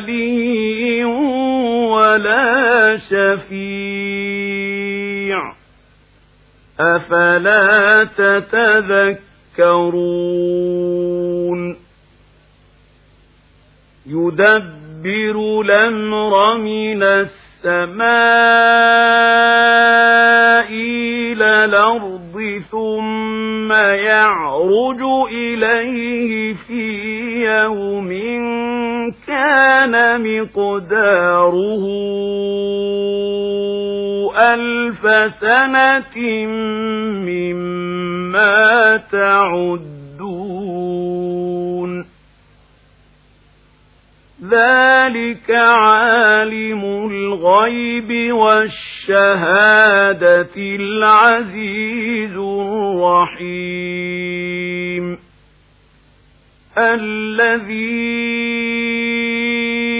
ولي ولا شفيع أفلا تتذكرون يدبر الأمر من السماء إلى الأرض ثم يعرج إليه في يوم كان مقداره ألف سنة مما تعدون. ذلك عالم الغيب والشهادة العزيز الرحيم. الذي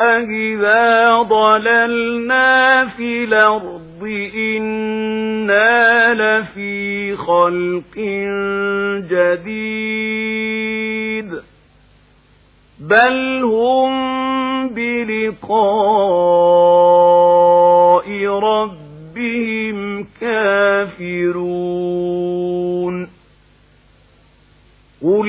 أَإِذَا ضللنا في الأرض إنا لفي خلق جديد بل هم بلقاء ربهم كافرون قل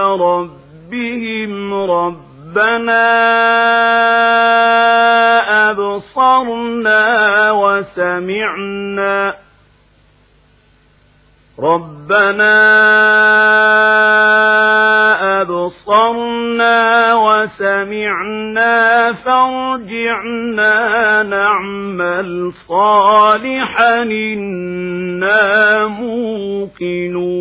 ربهم ربنا أبصرنا وسمعنا ربنا أبصرنا وسمعنا فارجعنا نعمل صالحا إنا موقنون